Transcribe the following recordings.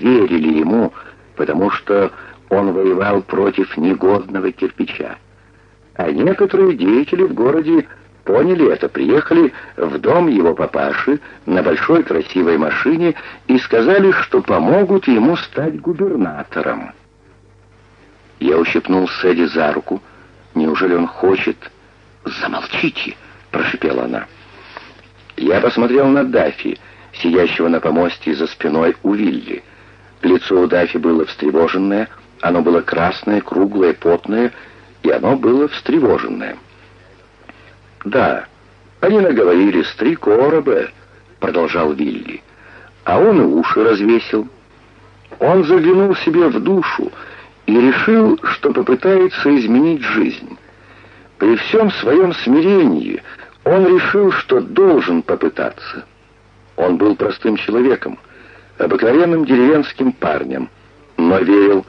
верили ему, потому что он воевал против негодного кирпича. А некоторые деятели в городе поняли это, приехали в дом его папаши на большой красивой машине и сказали, что помогут ему стать губернатором. Я ущипнул Сэдди за руку. Неужели он хочет? «Замолчите!» — прошипела она. Я посмотрел на Дафи, сидящего на помосте за спиной у Вилли. Лицо у Дафи было встревоженное, оно было красное, круглое, потное, и оно было встревоженное. «Да, они наговорили с три короба», — продолжал Вилли. «А он и уши развесил. Он заглянул себе в душу и решил, что попытается изменить жизнь. При всем своем смирении он решил, что должен попытаться. Он был простым человеком, обыкновенным деревенским парнем, но верил,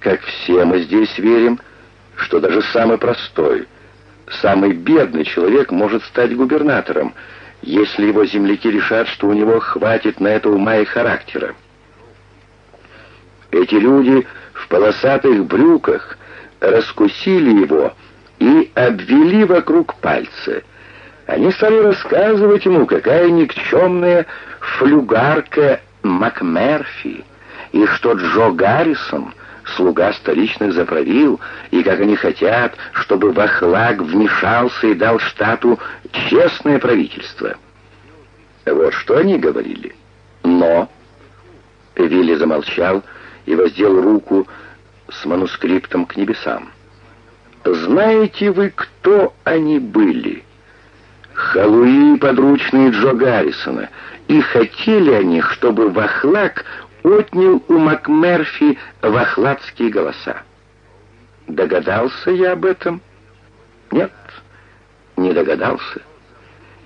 как все мы здесь верим, что даже самый простой, самый бедный человек может стать губернатором, если его земляки решат, что у него хватит на это ума и характера. Эти люди в полосатых брюках раскусили его и обвели вокруг пальца. Они стали рассказывать ему, какая никчемная флюгарка МакМерфи, и что Джо Гаррисон — слуга столичных заправил, и как они хотят, чтобы Вахлак вмешался и дал штату честное правительство. Вот что они говорили. Но... Вилли замолчал и воздел руку с манускриптом к небесам. «Знаете вы, кто они были?» Халуи подручные Джо Гаррисона, и хотели они, чтобы Вахлак отнял у МакМерфи вахладские голоса. Догадался я об этом? Нет, не догадался.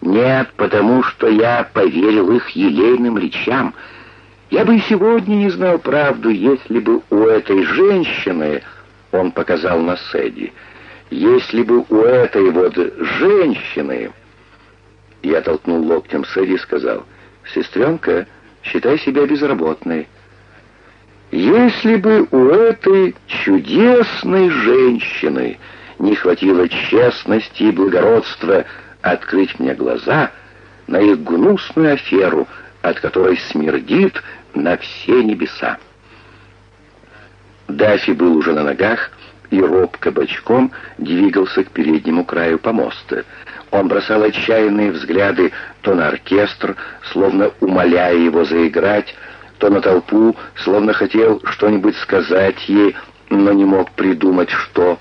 Нет, потому что я поверил их елейным речам. Я бы и сегодня не знал правду, если бы у этой женщины, он показал на Сэдди, если бы у этой вот женщины... Я толкнул локтем Сэдди и сказал, «Сестренка, — считай себя безработной. Если бы у этой чудесной женщины не хватило честности и благородства открыть мне глаза на их гнусную аферу, от которой смердит на все небеса. Дафи был уже на ногах и робко бочком двигался к переднему краю помоста. Он бросал отчаянные взгляды то на оркестр, словно умоляя его заиграть, то на толпу, словно хотел что-нибудь сказать ей, но не мог придумать, что.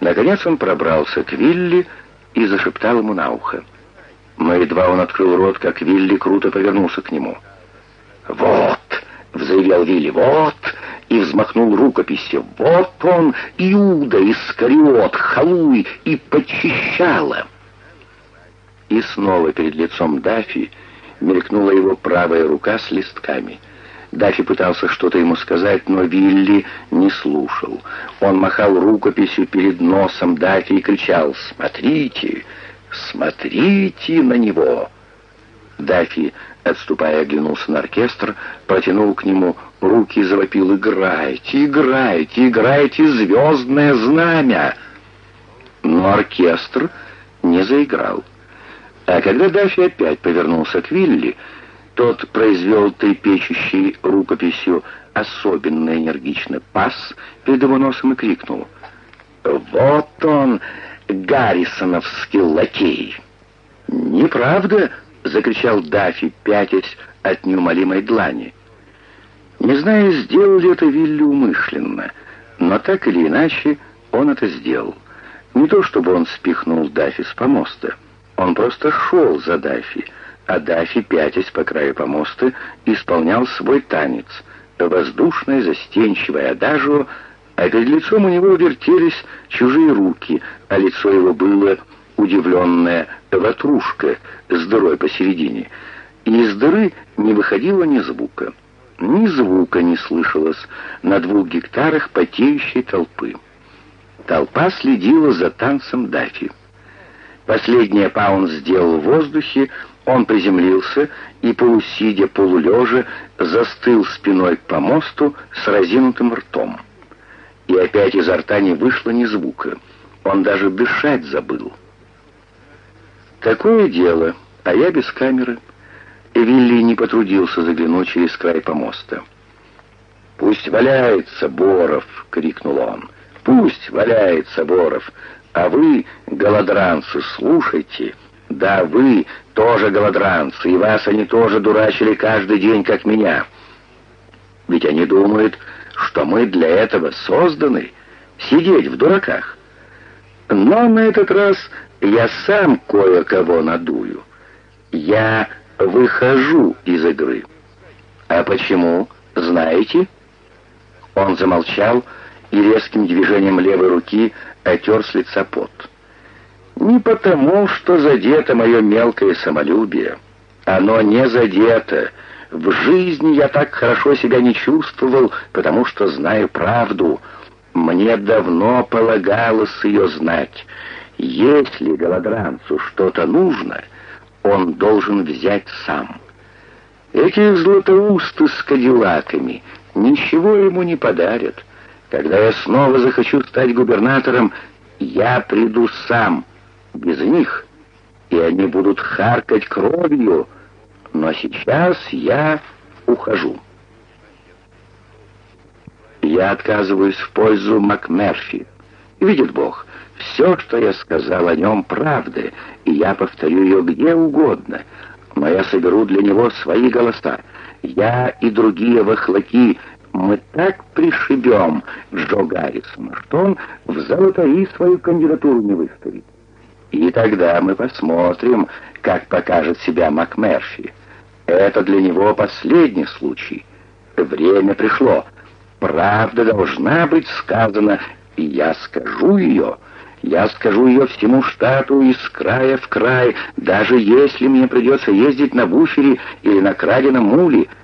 Наконец он пробрался к Вилли и зашептал ему на ухо. Но едва он открыл рот, как Вилли круто повернулся к нему. «Вот!» — взревел Вилли. «Вот!» И взмахнул рукописью. «Вот он, Иуда Искариот, Халуй и почищала!» И снова перед лицом Дафи мелькнула его правая рука с листками. Дафи пытался что-то ему сказать, но Вилли не слушал. Он махал рукописью перед носом Дафи и кричал «Смотрите! Смотрите на него!» Дафи, отступая, оглянулся на оркестр, протянул к нему руки завопил «Играйте, играйте, играйте, звездное знамя!» Но оркестр не заиграл. А когда Даффи опять повернулся к Вилли, тот произвел трепещущей рукописью особенно энергичный пас перед его носом и крикнул «Вот он, Гаррисоновский лакей!» «Неправда!» — закричал Даффи, пятясь от неумолимой длани. Не знаю, сделал ли это Вилли умышленно, но так или иначе он это сделал. Не то чтобы он спихнул Даффи с помоста — он просто шел за Дафи, а Дафи, пятясь по краю помоста, исполнял свой танец, воздушное, застенчивое адажио, а перед лицом у него вертелись чужие руки, а лицо его было удивленное ватрушка с дырой посередине, и из дыры не выходило ни звука. Ни звука не слышалось на двух гектарах потеющей толпы. Толпа следила за танцем Дафи. Последнее па он сделал в воздухе, Он приземлился и, полусидя, полулежа, застыл спиной к помосту с разинутым ртом. И опять изо рта не вышло ни звука. Он даже дышать забыл. Такое дело, а я без камеры. Вилли не потрудился заглянуть через край помоста. «Пусть валяется Боров!» — крикнул он. «Пусть валяется Боров! А вы, голодранцы, слушайте!» Да, вы тоже голодранцы, и вас они тоже дурачили каждый день, как меня. Ведь они думают, что мы для этого созданы, сидеть в дураках. Но на этот раз я сам кое-кого надую. Я выхожу из игры. А почему, знаете? Он замолчал и резким движением левой руки отер с лица пот. Не потому, что задето мое мелкое самолюбие. Оно не задето. В жизни я так хорошо себя не чувствовал, потому что знаю правду. Мне давно полагалось ее знать. Если голодранцу что-то нужно, он должен взять сам. Эти златоусты с кадиллаками ничего ему не подарят. Когда я снова захочу стать губернатором, я приду сам — без них, и они будут харкать кровью, но сейчас я ухожу. Я отказываюсь в пользу МакМерфи. Видит Бог, все, что я сказал о нем, правда, и я повторю ее где угодно, но я соберу для него свои голоса. Я и другие вахлаки, мы так пришибем Джо Гаррисона, что он в золотари свою кандидатуру не выставит. И тогда мы посмотрим, как покажет себя МакМерфи. Это для него последний случай. Время пришло. Правда должна быть сказана, и я скажу ее. Я скажу ее всему штату из края в край, даже если мне придется ездить на буфере или на краденом муле —